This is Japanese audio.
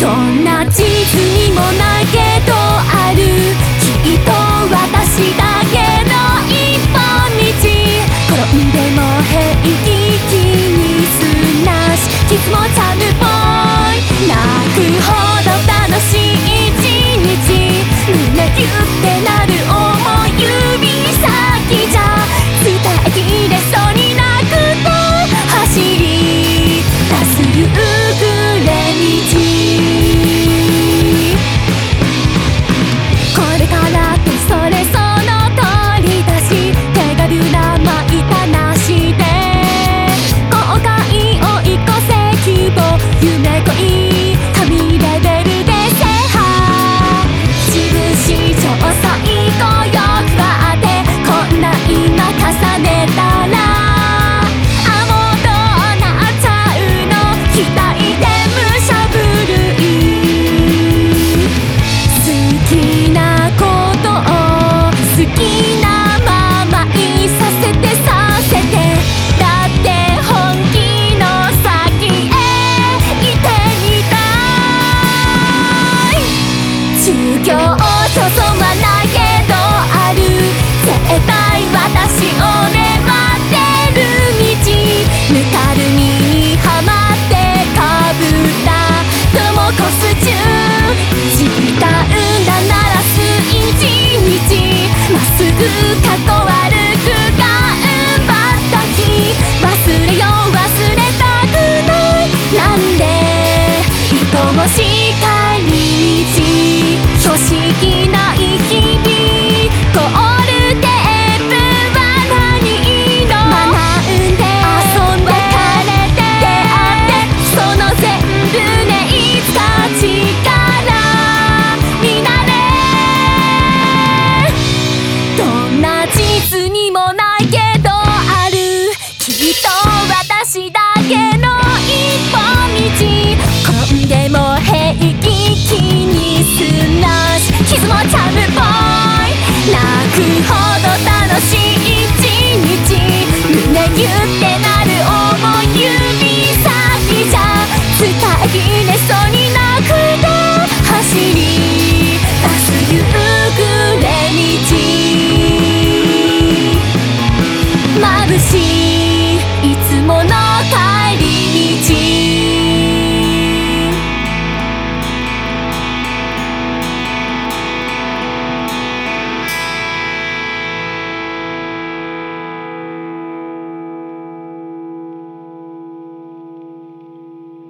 どんな地図にもないけどく過去は see home